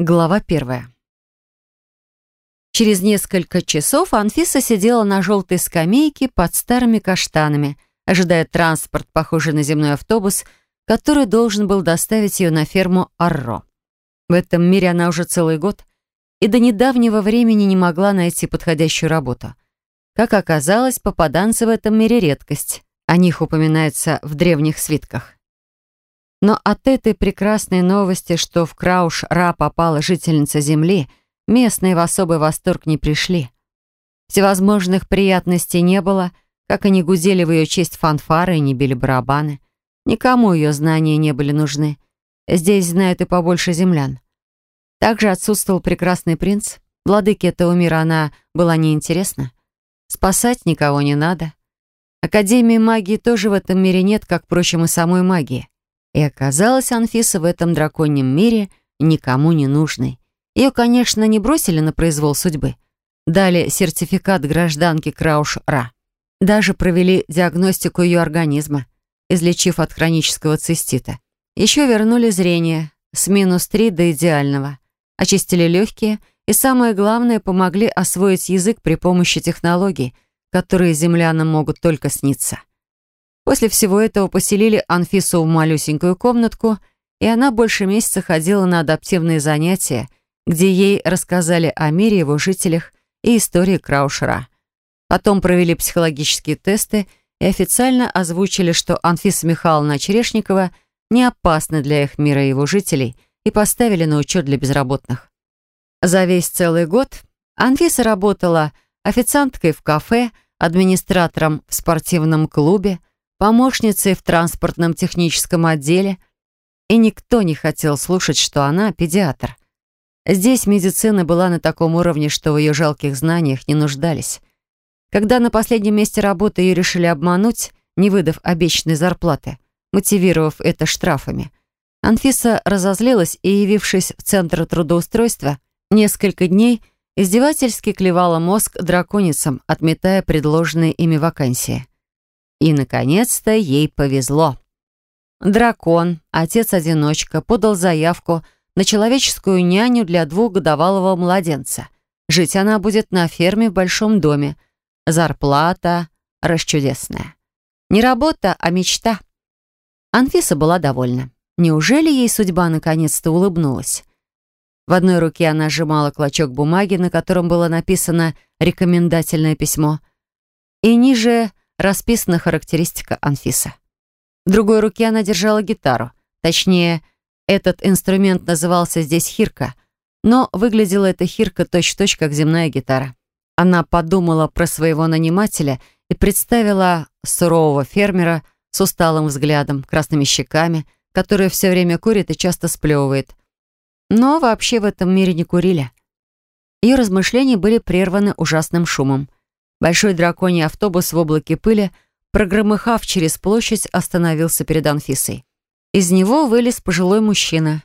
Глава первая. Через несколько часов Анфиса сидела на желтой скамейке под старыми каштанами, ожидая транспорт, похожий на земной автобус, который должен был доставить ее на ферму Арро. В этом мире она уже целый год и до недавнего времени не могла найти подходящую работу. Как оказалось, попаданцы в этом мире редкость. О них упоминается в древних свитках. Но от этой прекрасной новости, что в Крауш-Ра попала жительница Земли, местные в особый восторг не пришли. Всевозможных приятностей не было, как и не гудели в ее честь фанфары и не били барабаны. Никому ее знания не были нужны. Здесь знают и побольше землян. Также отсутствовал прекрасный принц. Владыке этого мира она была неинтересна. Спасать никого не надо. Академии магии тоже в этом мире нет, как, впрочем, и самой магии. И оказалась Анфиса в этом драконьем мире никому не нужной. Ее, конечно, не бросили на произвол судьбы. Дали сертификат гражданки Крауш-Ра. Даже провели диагностику ее организма, излечив от хронического цистита. Еще вернули зрение с минус 3 до идеального. Очистили легкие и, самое главное, помогли освоить язык при помощи технологий, которые землянам могут только сниться. После всего этого поселили Анфису в малюсенькую комнатку, и она больше месяца ходила на адаптивные занятия, где ей рассказали о мире, его жителях и истории Краушера. Потом провели психологические тесты и официально озвучили, что Анфиса Михайловна Черешникова не опасна для их мира и его жителей, и поставили на учет для безработных. За весь целый год Анфиса работала официанткой в кафе, администратором в спортивном клубе, помощницей в транспортном техническом отделе, и никто не хотел слушать, что она педиатр. Здесь медицина была на таком уровне, что в ее жалких знаниях не нуждались. Когда на последнем месте работы ее решили обмануть, не выдав обещанной зарплаты, мотивировав это штрафами, Анфиса разозлилась и, явившись в Центр трудоустройства, несколько дней издевательски клевала мозг драконицам, отметая предложенные ими вакансии. И, наконец-то, ей повезло. Дракон, отец-одиночка, подал заявку на человеческую няню для двухгодовалого младенца. Жить она будет на ферме в большом доме. Зарплата расчудесная. Не работа, а мечта. Анфиса была довольна. Неужели ей судьба наконец-то улыбнулась? В одной руке она сжимала клочок бумаги, на котором было написано рекомендательное письмо. И ниже расписана характеристика Анфиса. В другой руке она держала гитару. Точнее, этот инструмент назывался здесь хирка, но выглядела эта хирка точь-в-точь, -точь, как земная гитара. Она подумала про своего нанимателя и представила сурового фермера с усталым взглядом, красными щеками, который все время курит и часто сплевывает. Но вообще в этом мире не курили. Ее размышления были прерваны ужасным шумом. Большой драконий автобус в облаке пыли, прогромыхав через площадь, остановился перед Анфисой. Из него вылез пожилой мужчина.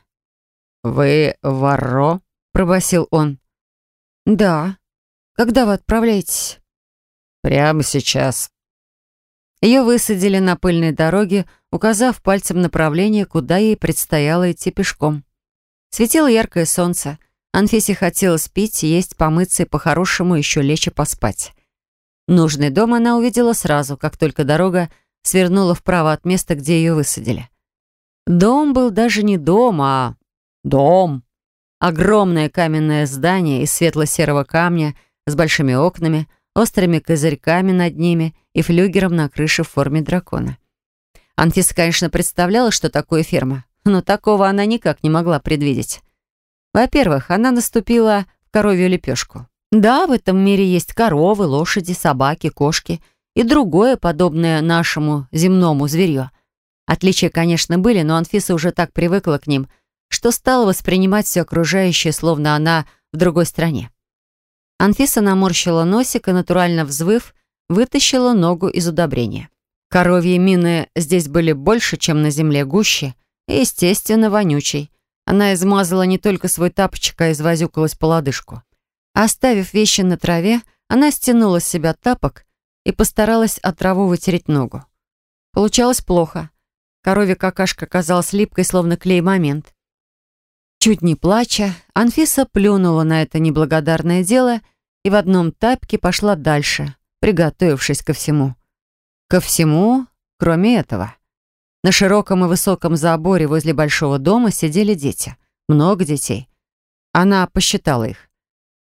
«Вы Варро?» — пробасил он. «Да. Когда вы отправляетесь?» «Прямо сейчас». Ее высадили на пыльной дороге, указав пальцем направление, куда ей предстояло идти пешком. Светило яркое солнце. Анфисе хотелось пить, есть, помыться и по-хорошему еще лечь и поспать. Нужный дом она увидела сразу, как только дорога свернула вправо от места, где ее высадили. Дом был даже не дом, а дом. Огромное каменное здание из светло-серого камня с большими окнами, острыми козырьками над ними и флюгером на крыше в форме дракона. Анфиса, конечно, представляла, что такое ферма, но такого она никак не могла предвидеть. Во-первых, она наступила в коровью лепешку. Да, в этом мире есть коровы, лошади, собаки, кошки и другое, подобное нашему земному зверью. Отличия, конечно, были, но Анфиса уже так привыкла к ним, что стала воспринимать все окружающее, словно она в другой стране. Анфиса наморщила носик и, натурально взвыв, вытащила ногу из удобрения. Коровьи мины здесь были больше, чем на земле, гуще и, естественно, вонючей. Она измазала не только свой тапочек, а извозюкалась по лодыжку. Оставив вещи на траве, она стянула с себя тапок и постаралась от траву вытереть ногу. Получалось плохо. Коровья какашка казалась липкой, словно клей-момент. Чуть не плача, Анфиса плюнула на это неблагодарное дело и в одном тапке пошла дальше, приготовившись ко всему. Ко всему, кроме этого. На широком и высоком заборе возле большого дома сидели дети. Много детей. Она посчитала их.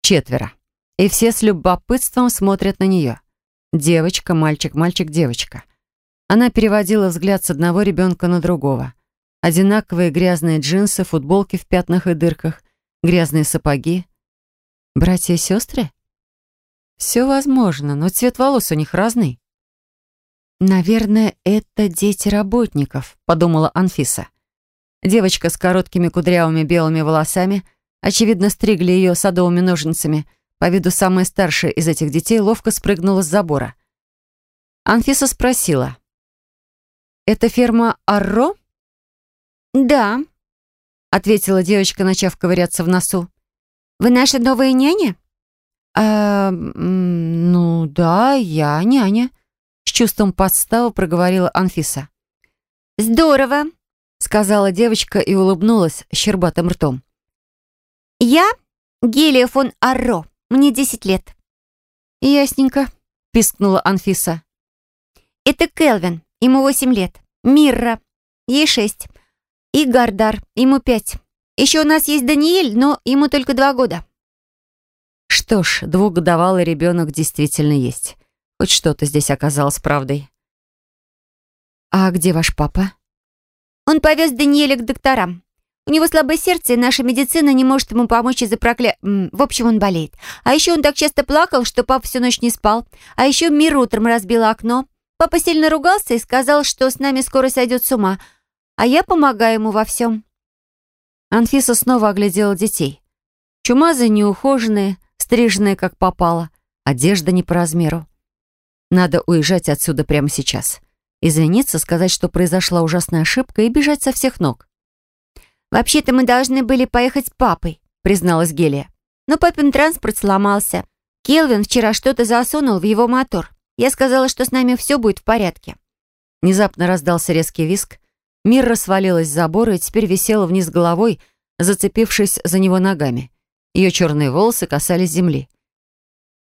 Четверо. И все с любопытством смотрят на нее. Девочка, мальчик, мальчик, девочка. Она переводила взгляд с одного ребенка на другого. Одинаковые грязные джинсы, футболки в пятнах и дырках, грязные сапоги. Братья и сестры? Все возможно, но цвет волос у них разный. «Наверное, это дети работников», — подумала Анфиса. Девочка с короткими кудрявыми белыми волосами, очевидно, стригли ее садовыми ножницами, по виду самая старшая из этих детей ловко спрыгнула с забора. Анфиса спросила. «Это ферма Арро?» «Да», — ответила девочка, начав ковыряться в носу. «Вы наша новая няня?» «А, ну да, я няня», — с чувством подставы проговорила Анфиса. «Здорово», — сказала девочка и улыбнулась щербатым ртом. «Я Гелия фон Арро. Мне десять лет». «Ясненько», — пискнула Анфиса. «Это Келвин. Ему восемь лет. Мирра. Ей шесть. И Гардар. Ему пять. Еще у нас есть Даниэль, но ему только два года». Что ж, двухгодовалый ребенок действительно есть. Хоть что-то здесь оказалось правдой. «А где ваш папа?» «Он повез Даниэля к докторам. У него слабое сердце, и наша медицина не может ему помочь из-за прокля... В общем, он болеет. А еще он так часто плакал, что папа всю ночь не спал. А еще Мир утром разбила окно. Папа сильно ругался и сказал, что с нами скоро сойдет с ума. А я помогаю ему во всем». Анфиса снова оглядела детей. Чумазые, неухоженные, стриженные как попало. Одежда не по размеру. Надо уезжать отсюда прямо сейчас. Извиниться, сказать, что произошла ужасная ошибка и бежать со всех ног. «Вообще-то мы должны были поехать с папой», призналась Гелия. «Но папин транспорт сломался. Келвин вчера что-то засунул в его мотор. Я сказала, что с нами все будет в порядке». Внезапно раздался резкий виск. Мирра свалилась с забора и теперь висела вниз головой, зацепившись за него ногами. Ее черные волосы касались земли.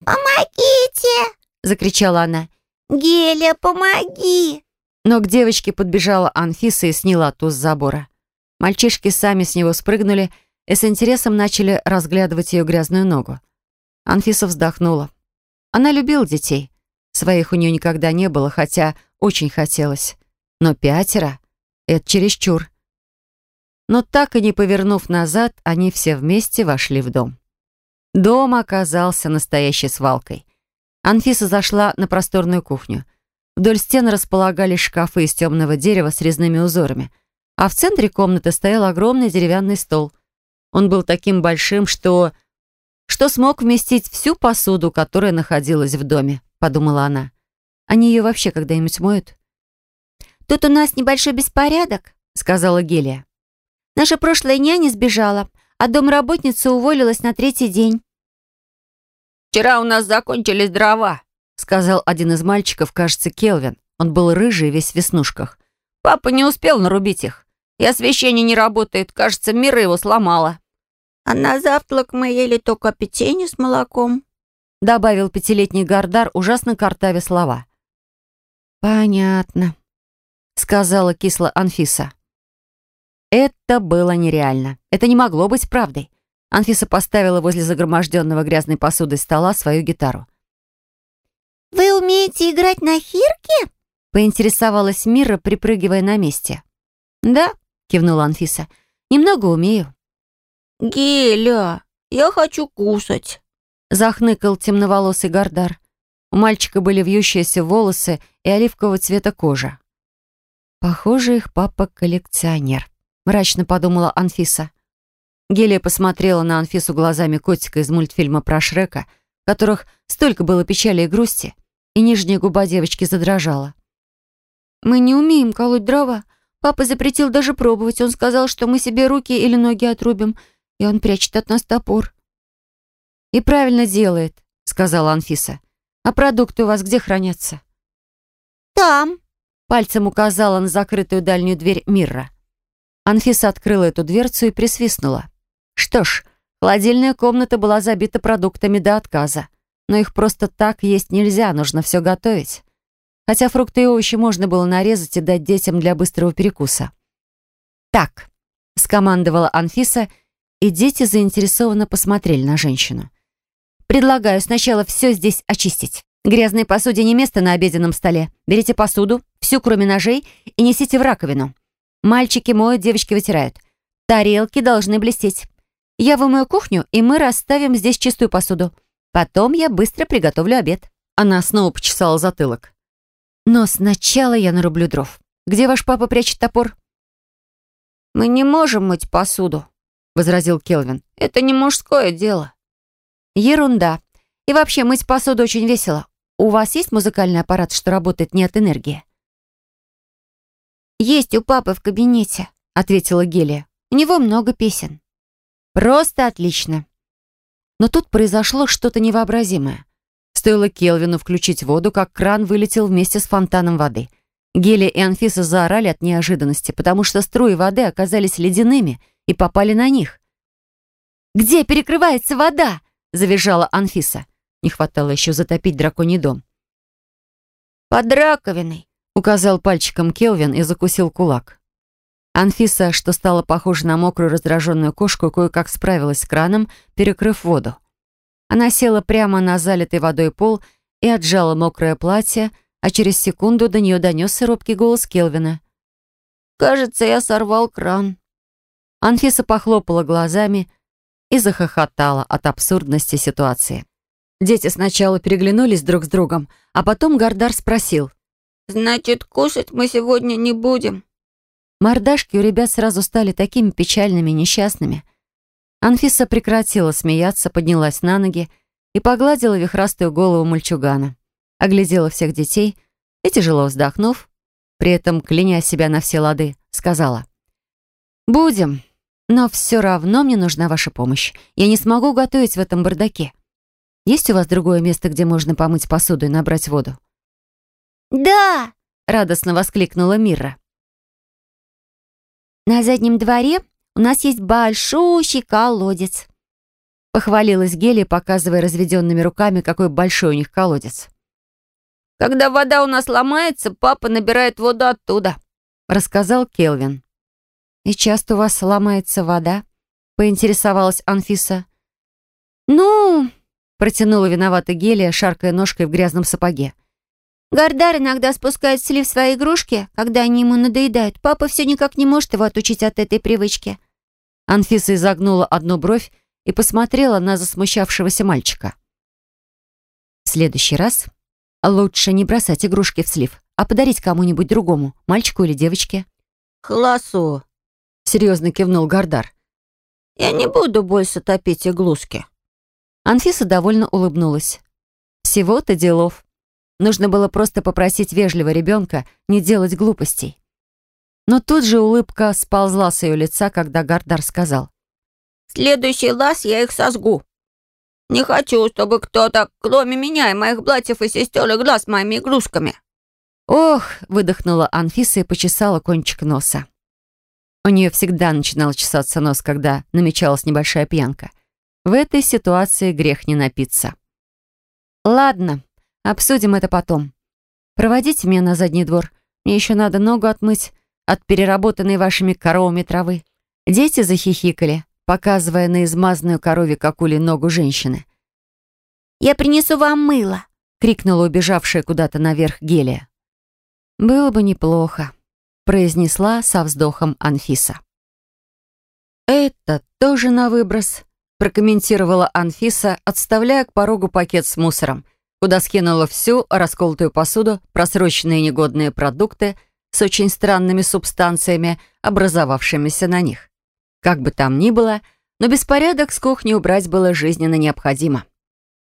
«Помогите!» — закричала она. «Геля, помоги!» Но к девочке подбежала Анфиса и сняла ту с забора. Мальчишки сами с него спрыгнули и с интересом начали разглядывать ее грязную ногу. Анфиса вздохнула. Она любила детей. Своих у нее никогда не было, хотя очень хотелось. Но пятеро — это чересчур. Но так и не повернув назад, они все вместе вошли в дом. Дом оказался настоящей свалкой. Анфиса зашла на просторную кухню. Вдоль стен располагались шкафы из темного дерева с резными узорами — а в центре комнаты стоял огромный деревянный стол. Он был таким большим, что... что смог вместить всю посуду, которая находилась в доме, подумала она. Они ее вообще когда-нибудь моют? «Тут у нас небольшой беспорядок», — сказала Гелия. «Наша прошлая няня сбежала, а домработница уволилась на третий день». «Вчера у нас закончились дрова», — сказал один из мальчиков, кажется, Келвин. Он был рыжий, весь в веснушках. «Папа не успел нарубить их. И освещение не работает. Кажется, Мира его сломала». «А на завтрак мы ели только печенье с молоком», добавил пятилетний Гардар, ужасно картавя слова. «Понятно», — сказала кисло Анфиса. Это было нереально. Это не могло быть правдой. Анфиса поставила возле загроможденного грязной посуды стола свою гитару. «Вы умеете играть на хирке?» — поинтересовалась Мира, припрыгивая на месте. «Да», кивнула Анфиса. «Немного умею». «Геля, я хочу кушать», — захныкал темноволосый Гардар. У мальчика были вьющиеся волосы и оливкового цвета кожа. «Похоже, их папа коллекционер», — мрачно подумала Анфиса. Гелия посмотрела на Анфису глазами котика из мультфильма про Шрека, в которых столько было печали и грусти, и нижняя губа девочки задрожала. «Мы не умеем колоть дрова», Папа запретил даже пробовать. Он сказал, что мы себе руки или ноги отрубим, и он прячет от нас топор. «И правильно делает», — сказала Анфиса. «А продукты у вас где хранятся?» «Там», — пальцем указала на закрытую дальнюю дверь Мирра. Анфиса открыла эту дверцу и присвистнула. Что ж, холодильная комната была забита продуктами до отказа. Но их просто так есть нельзя, нужно все готовить. Хотя фрукты и овощи можно было нарезать и дать детям для быстрого перекуса. «Так», — скомандовала Анфиса, и дети заинтересованно посмотрели на женщину. «Предлагаю сначала все здесь очистить. Грязной посуде не место на обеденном столе. Берите посуду, всю кроме ножей, и несите в раковину. Мальчики моют, девочки вытирают. Тарелки должны блестеть. Я вымою кухню, и мы расставим здесь чистую посуду. Потом я быстро приготовлю обед». Она снова почесала затылок. «Но сначала я нарублю дров. Где ваш папа прячет топор?» «Мы не можем мыть посуду», — возразил Келвин. «Это не мужское дело». «Ерунда. И вообще, мыть посуду очень весело. У вас есть музыкальный аппарат, что работает не от энергии?» «Есть у папы в кабинете», — ответила Гелия. «У него много песен». «Просто отлично». Но тут произошло что-то невообразимое. Стоило Келвину включить воду, как кран вылетел вместе с фонтаном воды. Гелия и Анфиса заорали от неожиданности, потому что струи воды оказались ледяными и попали на них. «Где перекрывается вода?» — завизжала Анфиса. Не хватало еще затопить драконий дом. «Под раковиной», — указал пальчиком Келвин и закусил кулак. Анфиса, что стала похожа на мокрую раздраженную кошку, кое-как справилась с краном, перекрыв воду. Она села прямо на залитый водой пол и отжала мокрое платье, а через секунду до нее донесся робкий голос Келвина. «Кажется, я сорвал кран». Анфиса похлопала глазами и захохотала от абсурдности ситуации. Дети сначала переглянулись друг с другом, а потом Гардар спросил. «Значит, кушать мы сегодня не будем?» Мордашки у ребят сразу стали такими печальными и несчастными. Анфиса прекратила смеяться, поднялась на ноги и погладила вихрастую голову мальчугана. Оглядела всех детей и, тяжело вздохнув, при этом кляня себя на все лады, сказала. «Будем, но все равно мне нужна ваша помощь. Я не смогу готовить в этом бардаке. Есть у вас другое место, где можно помыть посуду и набрать воду?» «Да!» — радостно воскликнула Мира. «На заднем дворе у нас есть большущий колодец», — похвалилась Гелия, показывая разведенными руками, какой большой у них колодец. «Когда вода у нас ломается, папа набирает воду оттуда», — рассказал Келвин. «И часто у вас ломается вода?» — поинтересовалась Анфиса. «Ну, Протянула виновата Гелия, шаркая ножкой в грязном сапоге. Гардар иногда спускает слив свои игрушки, когда они ему надоедают. Папа все никак не может его отучить от этой привычки. Анфиса изогнула одну бровь и посмотрела на засмущавшегося мальчика. В следующий раз лучше не бросать игрушки в слив, а подарить кому-нибудь другому, мальчику или девочке. «Холосо», — серьезно кивнул Гардар. «Я не буду больше топить иглушки». Анфиса довольно улыбнулась. Всего-то делов. Нужно было просто попросить вежливо ребенка не делать глупостей. Но тут же улыбка сползла с ее лица, когда Гардар сказал. следующий раз я их сожгу. Не хочу, чтобы кто-то, кроме меня и моих братьев и сестер, играл с моими игрушками». «Ох!» — выдохнула Анфиса и почесала кончик носа. У нее всегда начинал чесаться нос, когда намечалась небольшая пьянка. В этой ситуации грех не напиться. Ладно, обсудим это потом. Проводите меня на задний двор. Мне еще надо ногу отмыть от переработанной вашими коровами травы. Дети захихикали, показывая на измазанную корове какули ногу женщины. «Я принесу вам мыло!» — крикнула убежавшая куда-то наверх Гелия. «Было бы неплохо», — произнесла со вздохом Анфиса. «Это тоже на выброс», прокомментировала Анфиса, отставляя к порогу пакет с мусором, куда скинула всю расколотую посуду, просроченные негодные продукты с очень странными субстанциями, образовавшимися на них. Как бы там ни было, но беспорядок с кухни убрать было жизненно необходимо.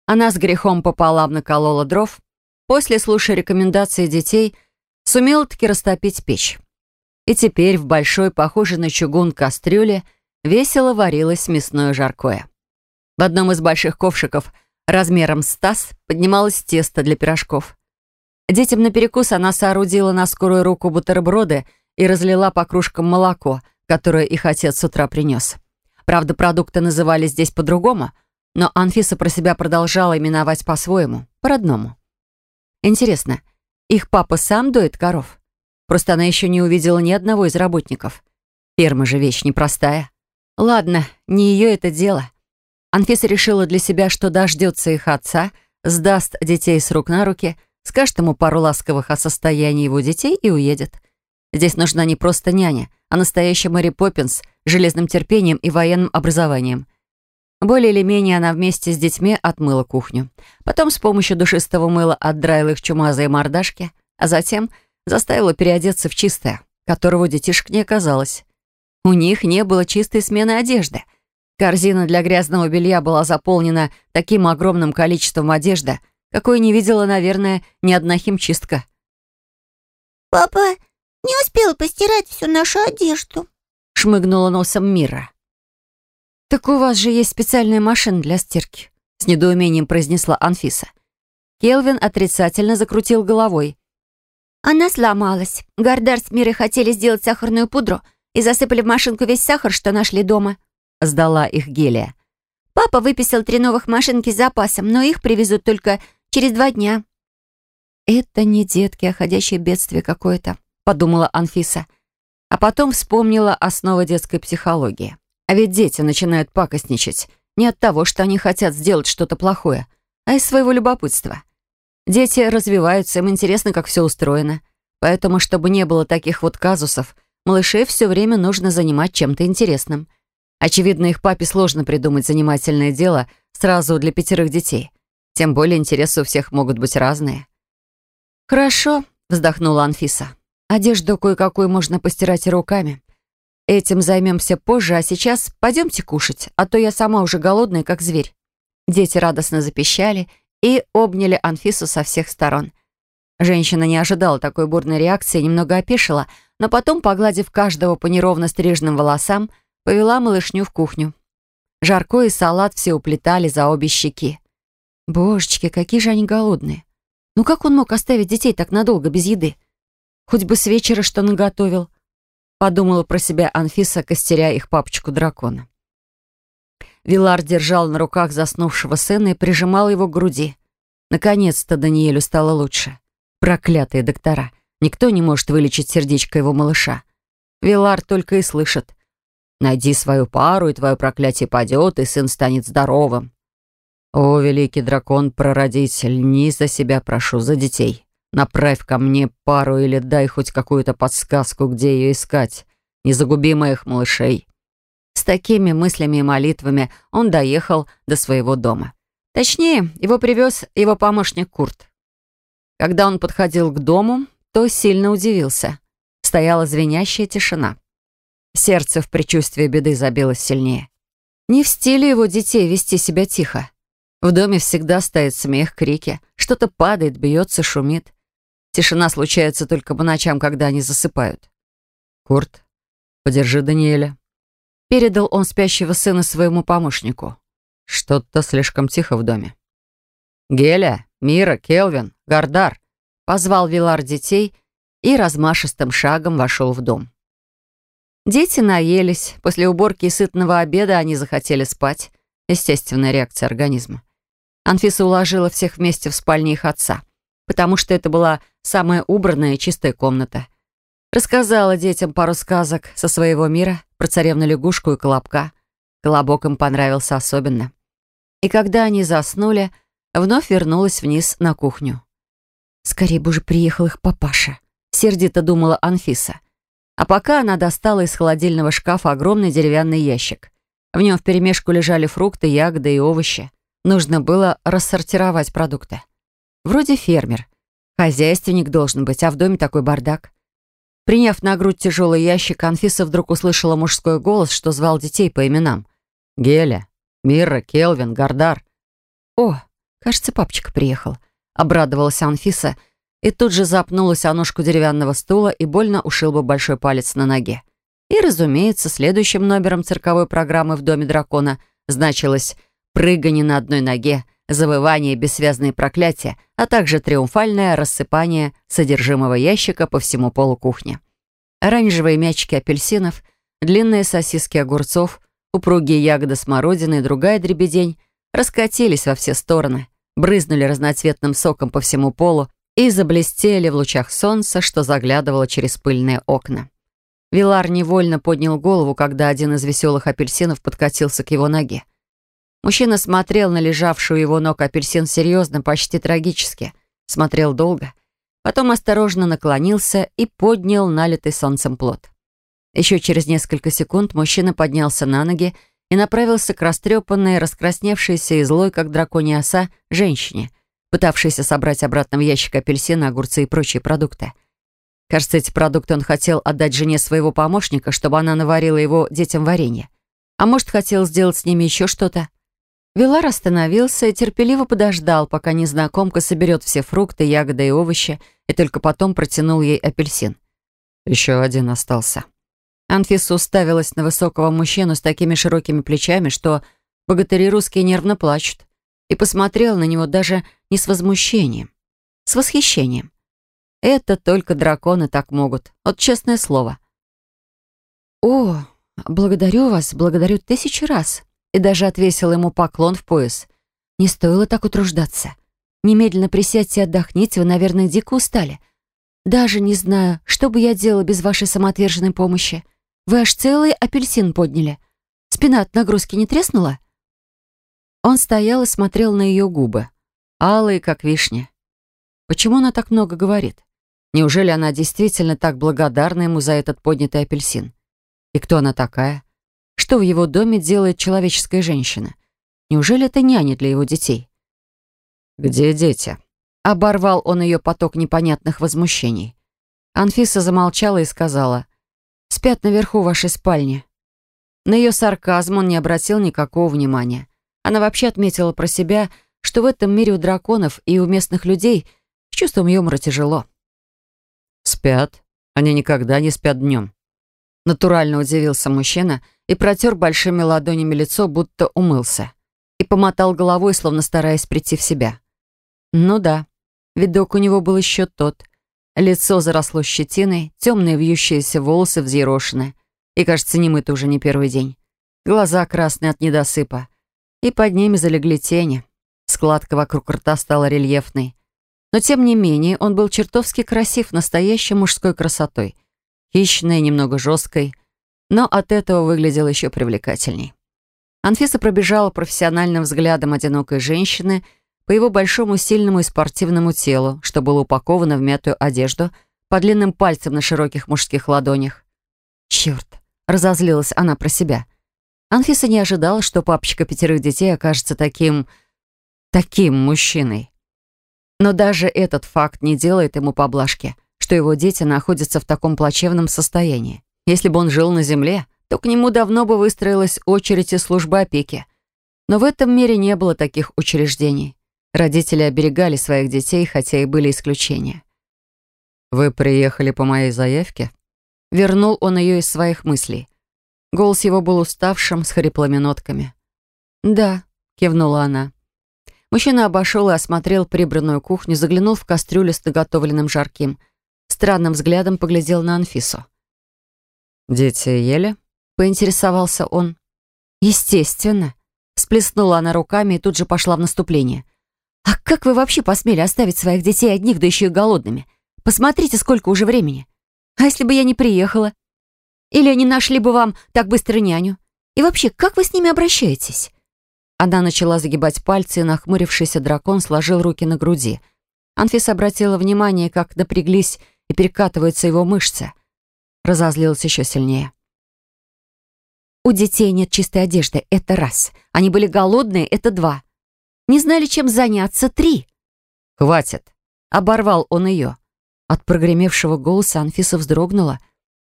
Она с грехом пополам наколола дров, после, слушая рекомендации детей, сумела таки растопить печь. И теперь в большой, похожей на чугун кастрюле, весело варилось мясное жаркое. В одном из больших ковшиков размером с таз поднималось тесто для пирожков. Детям на перекус она соорудила на скорую руку бутерброды и разлила по кружкам молоко, которое их отец с утра принес. Правда, продукты назывались здесь по-другому, но Анфиса про себя продолжала именовать по-своему, по-родному. Интересно, их папа сам доит коров? Просто она еще не увидела ни одного из работников. Ферма же вещь непростая. Ладно, не ее это дело. Анфиса решила для себя, что дождется их отца, сдаст детей с рук на руки, скажет ему пару ласковых о состоянии его детей и уедет. Здесь нужна не просто няня, а настоящая Мэри Поппинс с железным терпением и военным образованием. Более или менее она вместе с детьми отмыла кухню. Потом с помощью душистого мыла отдраила их чумазые мордашки, а затем заставила переодеться в чистое, которого детишек не оказалось. У них не было чистой смены одежды — Корзина для грязного белья была заполнена таким огромным количеством одежды, какой не видела, наверное, ни одна химчистка. «Папа не успел постирать всю нашу одежду», — шмыгнула носом Мира. «Так у вас же есть специальная машина для стирки», — с недоумением произнесла Анфиса. Келвин отрицательно закрутил головой. «Она сломалась. Гардар с Мирой хотели сделать сахарную пудру и засыпали в машинку весь сахар, что нашли дома», сдала их Гелия. «Папа выписал три новых машинки с запасом, но их привезут только через два дня». «Это не детки, а ходящее бедствие какое-то», — подумала Анфиса. А потом вспомнила основы детской психологии. А ведь дети начинают пакостничать не от того, что они хотят сделать что-то плохое, а из своего любопытства. Дети развиваются, им интересно, как все устроено. Поэтому, чтобы не было таких вот казусов, малышей все время нужно занимать чем-то интересным — Очевидно, их папе сложно придумать занимательное дело сразу для пятерых детей. Тем более интересы у всех могут быть разные. «Хорошо», — вздохнула Анфиса. «Одежду кое-какую можно постирать руками. Этим займемся позже, а сейчас пойдемте кушать, а то я сама уже голодная, как зверь». Дети радостно запищали и обняли Анфису со всех сторон. Женщина не ожидала такой бурной реакции, немного опешила, но потом, погладив каждого по неровно стриженным волосам, Повела малышню в кухню. Жарко и салат все уплетали за обе щеки. Божечки, какие же они голодные. Ну как он мог оставить детей так надолго без еды? Хоть бы с вечера что наготовил. Подумала про себя Анфиса, костеря их папочку-дракона. Вилар держал на руках заснувшего сына и прижимал его к груди. Наконец-то Даниэлю стало лучше. Проклятые доктора. Никто не может вылечить сердечко его малыша. Вилар только и слышит. Найди свою пару, и твое проклятие падет, и сын станет здоровым. О, великий дракон-прародитель, не за себя прошу, за детей. Направь ко мне пару или дай хоть какую-то подсказку, где ее искать. Не загуби моих малышей». С такими мыслями и молитвами он доехал до своего дома. Точнее, его привез его помощник Курт. Когда он подходил к дому, то сильно удивился. Стояла звенящая тишина. Сердце в предчувствии беды забилось сильнее. Не в стиле его детей вести себя тихо. В доме всегда стоит смех, крики. Что-то падает, бьется, шумит. Тишина случается только по ночам, когда они засыпают. «Курт, подержи Даниэля». Передал он спящего сына своему помощнику. Что-то слишком тихо в доме. «Геля, Мира, Келвин, Гардар», — позвал Вилар детей и размашистым шагом вошел в дом. Дети наелись. После уборки и сытного обеда они захотели спать. Естественная реакция организма. Анфиса уложила всех вместе в спальне их отца, потому что это была самая убранная и чистая комната. Рассказала детям пару сказок со своего мира про царевну-лягушку и колобка. Колобок им понравился особенно. И когда они заснули, вновь вернулась вниз на кухню. «Скорее бы уже приехал их папаша», — сердито думала Анфиса. А пока она достала из холодильного шкафа огромный деревянный ящик. В нем вперемешку лежали фрукты, ягоды и овощи. Нужно было рассортировать продукты. Вроде фермер. Хозяйственник должен быть, а в доме такой бардак. Приняв на грудь тяжелый ящик, Анфиса вдруг услышала мужской голос, что звал детей по именам. «Геля, Мира, Келвин, Гардар». «О, кажется, папочка приехал», — обрадовалась Анфиса — и тут же запнулась о ножку деревянного стула и больно ушил бы большой палец на ноге. И, разумеется, следующим номером цирковой программы в Доме дракона значилось «Прыгание на одной ноге», завывание, бессвязные проклятия, а также триумфальное рассыпание содержимого ящика по всему полу кухни. Оранжевые мячики апельсинов, длинные сосиски огурцов, Упругие ягоды смородины и другая дребедень раскатились во все стороны, брызнули разноцветным соком по всему полу и заблестели в лучах солнца, что заглядывало через пыльные окна. Вилар невольно поднял голову, когда один из веселых апельсинов подкатился к его ноге. Мужчина смотрел на лежавшую его ног апельсин серьезно, почти трагически. Смотрел долго. Потом осторожно наклонился и поднял налитый солнцем плод. Еще через несколько секунд мужчина поднялся на ноги и направился к растрепанной, раскрасневшейся и злой, как драконья оса, женщине, пытавшейся собрать обратно в ящик апельсины, огурцы и прочие продукты. Кажется, эти продукты он хотел отдать жене своего помощника, чтобы она наварила его детям варенье. А может, хотел сделать с ними еще что-то. Вилар остановился и терпеливо подождал, пока незнакомка соберет все фрукты, ягоды и овощи, и только потом протянул ей апельсин. Еще один остался. Анфиса уставилась на высокого мужчину с такими широкими плечами, что богатыри русские нервно плачут, и посмотрела на него даже не с возмущением, с восхищением. Это только драконы так могут. Вот честное слово. «О, благодарю вас, благодарю тысячу раз!» И даже отвесил ему поклон в пояс. «Не стоило так утруждаться. Немедленно присядьте и отдохните, вы, наверное, дико устали. Даже не знаю, что бы я делала без вашей самоотверженной помощи. Вы аж целый апельсин подняли. Спина от нагрузки не треснула?» Он стоял и смотрел на ее губы, алые, как вишня. Почему она так много говорит? Неужели она действительно так благодарна ему за этот поднятый апельсин? И кто она такая? Что в его доме делает человеческая женщина? Неужели это няня для его детей? «Где дети?» Оборвал он ее поток непонятных возмущений. Анфиса замолчала и сказала, «Спят наверху вашей спальни». На ее сарказм он не обратил никакого внимания. Она вообще отметила про себя, что в этом мире у драконов и у местных людей с чувством юмора тяжело. «Спят. Они никогда не спят днем». Натурально удивился мужчина и протер большими ладонями лицо, будто умылся. И помотал головой, словно стараясь прийти в себя. Ну да, видок у него был еще тот. Лицо заросло щетиной, темные вьющиеся волосы взъерошены. И, кажется, не мыто уже не первый день. Глаза красные от недосыпа. И под ними залегли тени. Складка вокруг рта стала рельефной. Но тем не менее он был чертовски красив, настоящей мужской красотой. Хищной, немного жесткой, но от этого выглядел еще привлекательней. Анфиса пробежала профессиональным взглядом одинокой женщины по его большому, сильному и спортивному телу, что было упаковано в мятую одежду, по длинным пальцам на широких мужских ладонях. «Черт!» — разозлилась она про себя. Анфиса не ожидала, что папочка пятерых детей окажется таким... таким мужчиной. Но даже этот факт не делает ему поблажки, что его дети находятся в таком плачевном состоянии. Если бы он жил на земле, то к нему давно бы выстроилась очередь из службы опеки. Но в этом мире не было таких учреждений. Родители оберегали своих детей, хотя и были исключения. «Вы приехали по моей заявке?» Вернул он ее из своих мыслей. Голос его был уставшим, с хриплыми нотками. «Да», — кивнула она. Мужчина обошел и осмотрел прибранную кухню, заглянул в кастрюлю с наготовленным жарким. Странным взглядом поглядел на Анфису. «Дети ели?» — поинтересовался он. «Естественно». Сплеснула она руками и тут же пошла в наступление. «А как вы вообще посмели оставить своих детей одних, да еще и голодными? Посмотрите, сколько уже времени. А если бы я не приехала? Или они нашли бы вам так быстро няню? И вообще, как вы с ними обращаетесь?» Она начала загибать пальцы, и нахмурившийся дракон сложил руки на груди. Анфис обратила внимание, как напряглись и перекатываются его мышцы. Разозлилась еще сильнее. «У детей нет чистой одежды, это раз. Они были голодные, это два. Не знали, чем заняться, три». «Хватит!» — оборвал он ее. От прогремевшего голоса Анфиса вздрогнула,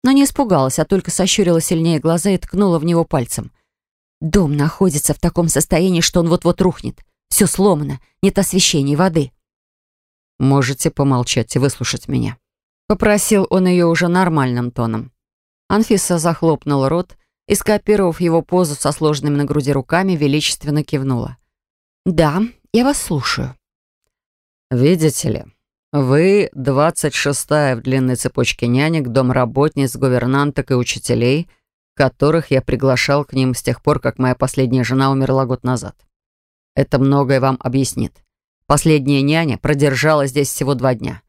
но не испугалась, а только сощурила сильнее глаза и ткнула в него пальцем. Дом находится в таком состоянии, что он вот-вот рухнет. Все сломано, нет освещения, воды. «Можете помолчать и выслушать меня», — попросил он ее уже нормальным тоном. Анфиса захлопнула рот и, скопировав его позу со сложенными на груди руками, величественно кивнула. «Да, я вас слушаю». «Видите ли, вы двадцать шестая в длинной цепочке нянек, домработниц, гувернанток и учителей, которых я приглашал к ним с тех пор, как моя последняя жена умерла год назад. Это многое вам объяснит. Последняя няня продержалась здесь всего два дня.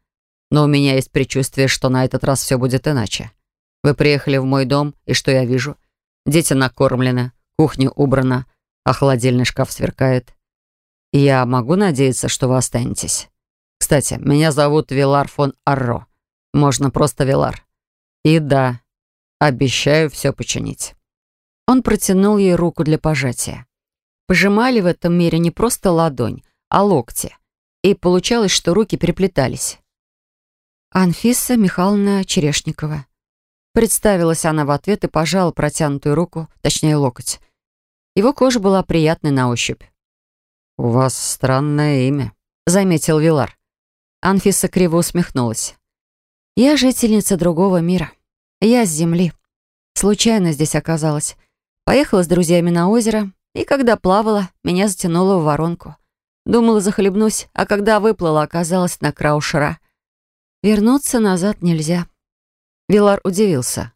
Но у меня есть предчувствие, что на этот раз все будет иначе. Вы приехали в мой дом, и что я вижу? Дети накормлены, кухня убрана, а холодильный шкаф сверкает. Я могу надеяться, что вы останетесь. Кстати, меня зовут Вилар фон Арро. Можно просто Вилар. И да, обещаю все починить. Он протянул ей руку для пожатия. Пожимали в этом мире не просто ладонь, а локти. И получалось, что руки переплетались. Анфиса Михайловна Черешникова. Представилась она в ответ и пожала протянутую руку, точнее локоть. Его кожа была приятной на ощупь. «У вас странное имя», — заметил Вилар. Анфиса криво усмехнулась. «Я жительница другого мира. Я с земли. Случайно здесь оказалась. Поехала с друзьями на озеро, и когда плавала, меня затянуло в воронку. Думала, захлебнусь, а когда выплыла, оказалась на Краушера. Вернуться назад нельзя». Вилар удивился.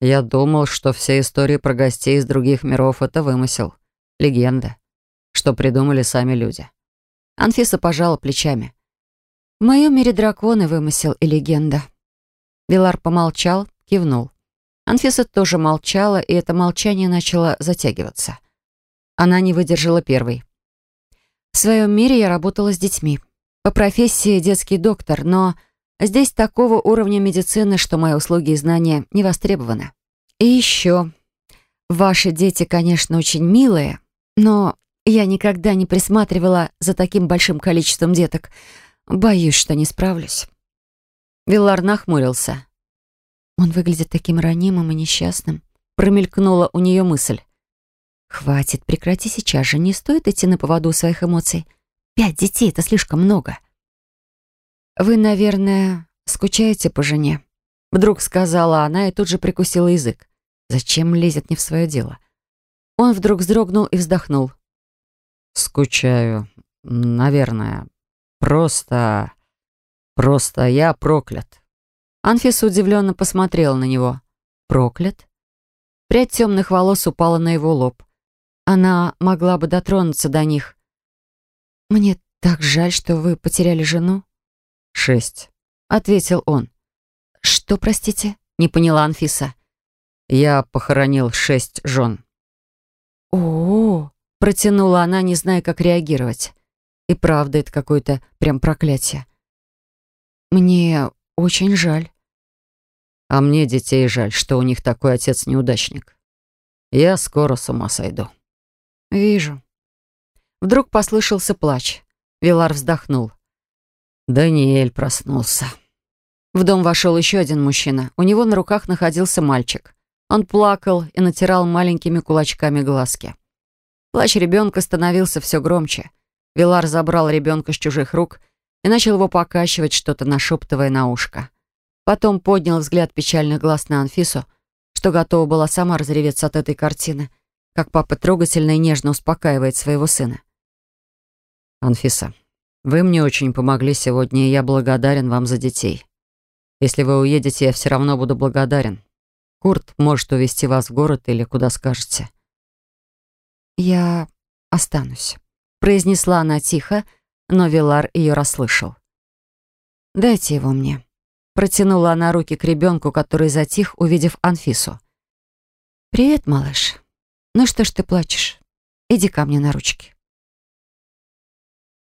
«Я думал, что все истории про гостей из других миров — это вымысел, легенда, что придумали сами люди». Анфиса пожала плечами. «В моем мире драконы вымысел и легенда». Вилар помолчал, кивнул. Анфиса тоже молчала, и это молчание начало затягиваться. Она не выдержала первой. В своем мире я работала с детьми. По профессии детский доктор, но Здесь такого уровня медицины, что мои услуги и знания не востребованы. И еще. Ваши дети, конечно, очень милые, но я никогда не присматривала за таким большим количеством деток. Боюсь, что не справлюсь. Виллар нахмурился. Он выглядит таким ранимым и несчастным. Промелькнула у нее мысль. «Хватит, прекрати сейчас же, не стоит идти на поводу своих эмоций. Пять детей — это слишком много». «Вы, наверное, скучаете по жене?» Вдруг сказала она и тут же прикусила язык. Зачем лезет не в свое дело? Он вдруг вздрогнул и вздохнул. «Скучаю, наверное. Просто... просто я проклят». Анфиса удивленно посмотрела на него. «Проклят?» Прядь темных волос упала на его лоб. Она могла бы дотронуться до них. «Мне так жаль, что вы потеряли жену», «Шесть», — ответил он. «Что, простите?» — не поняла Анфиса. «Я похоронил шесть жен». «О-о-о!» — протянула она, не зная, как реагировать. И правда, это какое-то прям проклятие. «Мне очень жаль». «А мне детей жаль, что у них такой отец-неудачник. Я скоро с ума сойду». «Вижу». Вдруг послышался плач. Вилар вздохнул. Даниэль проснулся. В дом вошел еще один мужчина. У него на руках находился мальчик. Он плакал и натирал маленькими кулачками глазки. Плач ребенка становился все громче. Вилар забрал ребенка с чужих рук и начал его покачивать, что-то нашептывая на ушко. Потом поднял взгляд печальных глаз на Анфису, что готова была сама разреветься от этой картины, как папа трогательно и нежно успокаивает своего сына. «Анфиса, вы мне очень помогли сегодня, и я благодарен вам за детей. Если вы уедете, я все равно буду благодарен. Курт может увезти вас в город или куда скажете». «Я останусь», — произнесла она тихо, но Вилар ее расслышал. «Дайте его мне», — протянула она руки к ребенку, который затих, увидев Анфису. «Привет, малыш. Ну что ж ты плачешь? Иди ко мне на ручки».